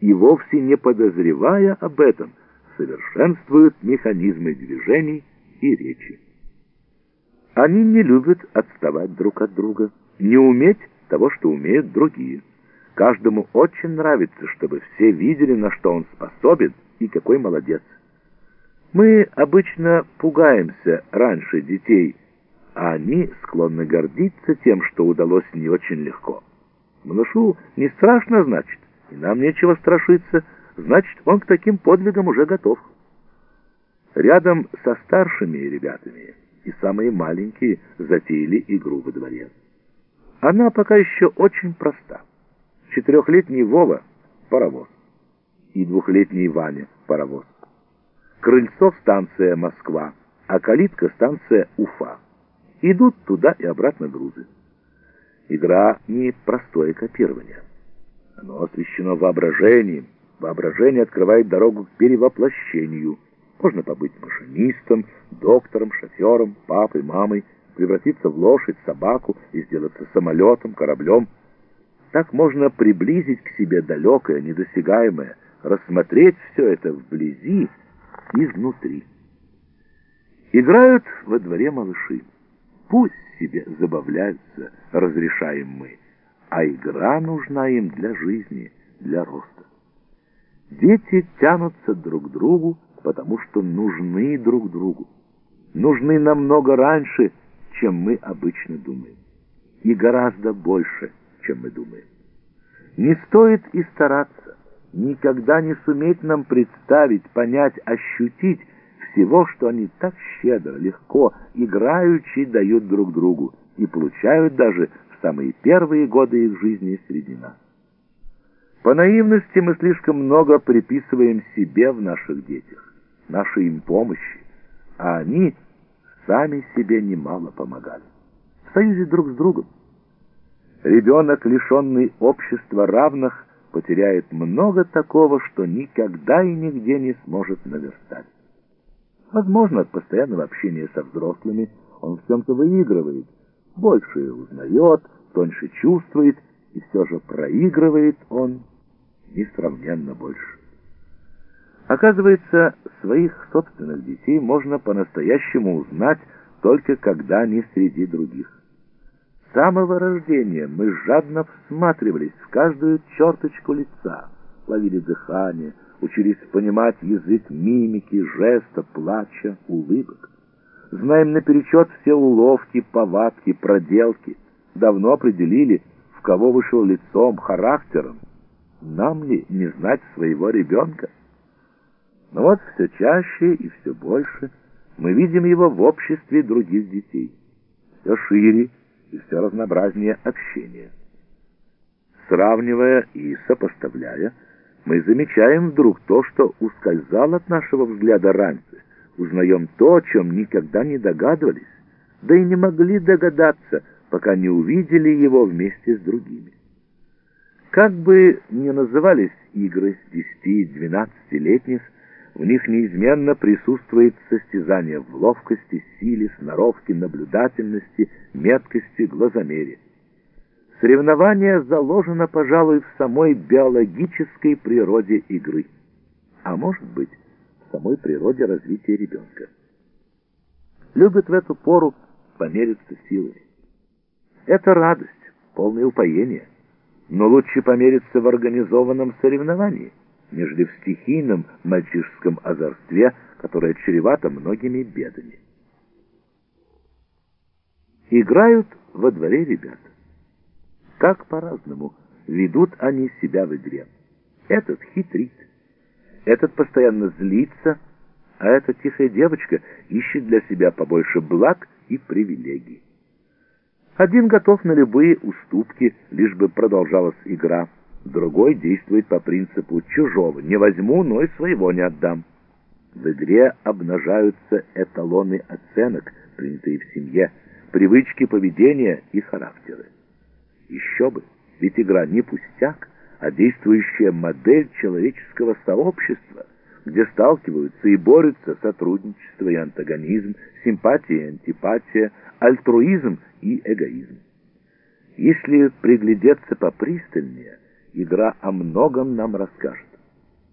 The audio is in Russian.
и вовсе не подозревая об этом, совершенствуют механизмы движений и речи. Они не любят отставать друг от друга, не уметь того, что умеют другие. Каждому очень нравится, чтобы все видели, на что он способен и какой молодец. Мы обычно пугаемся раньше детей, а они склонны гордиться тем, что удалось не очень легко. Малышу не страшно, значит, и нам нечего страшиться, значит, он к таким подвигам уже готов. Рядом со старшими ребятами и самые маленькие затеяли игру во дворе. Она пока еще очень проста. Четырехлетний Вова — паровоз, и двухлетний Ваня — паровоз. Крыльцо — станция Москва, а калитка — станция Уфа. Идут туда и обратно грузы. Игра не простое копирование. Оно освещено воображением. Воображение открывает дорогу к перевоплощению. Можно побыть машинистом, доктором, шофером, папой, мамой, превратиться в лошадь, собаку и сделаться самолетом, кораблем. Так можно приблизить к себе далекое, недосягаемое, рассмотреть все это вблизи, изнутри. Играют во дворе малыши. Пусть себе забавляются, разрешаем мы, а игра нужна им для жизни, для роста. Дети тянутся друг к другу, потому что нужны друг другу. Нужны намного раньше, чем мы обычно думаем. И гораздо больше, чем мы думаем. Не стоит и стараться, никогда не суметь нам представить, понять, ощутить всего, что они так щедро, легко, играючи дают друг другу и получают даже самые первые годы их жизни среди нас. По наивности мы слишком много приписываем себе в наших детях, нашей им помощи, а они сами себе немало помогали. В союзе друг с другом. Ребенок, лишенный общества равных, потеряет много такого, что никогда и нигде не сможет наверстать. Возможно, от постоянного общения со взрослыми он в чем-то выигрывает, больше узнает, тоньше чувствует, и все же проигрывает он несравненно больше. Оказывается, своих собственных детей можно по-настоящему узнать только когда они среди других. С самого рождения мы жадно всматривались в каждую черточку лица, ловили дыхание, учились понимать язык мимики, жеста, плача, улыбок. Знаем наперечет все уловки, повадки, проделки. Давно определили, в кого вышел лицом, характером. Нам ли не знать своего ребенка? Но вот все чаще и все больше мы видим его в обществе других детей. Все шире и все разнообразнее общения. Сравнивая и сопоставляя, мы замечаем вдруг то, что ускользало от нашего взгляда раньше, узнаем то, о чем никогда не догадывались, да и не могли догадаться, пока не увидели его вместе с другими. Как бы ни назывались игры 10-12-летних, в них неизменно присутствует состязание в ловкости, силе, сноровке, наблюдательности, меткости, глазомере. Соревнование заложено, пожалуй, в самой биологической природе игры, а может быть, самой природе развития ребенка. Любят в эту пору помериться силами. Это радость, полное упоение, но лучше помериться в организованном соревновании, нежели в стихийном мальчишеском озорстве, которое чревато многими бедами. Играют во дворе ребята. Как по-разному ведут они себя в игре. Этот хитрит, этот постоянно злится, а эта тихая девочка ищет для себя побольше благ и привилегий. Один готов на любые уступки, лишь бы продолжалась игра. Другой действует по принципу чужого. Не возьму, но и своего не отдам. В игре обнажаются эталоны оценок, принятые в семье, привычки поведения и характеры. Еще бы, ведь игра не пустяк, а действующая модель человеческого сообщества, где сталкиваются и борются сотрудничество и антагонизм, симпатия и антипатия, альтруизм и эгоизм. Если приглядеться попристальнее, игра о многом нам расскажет.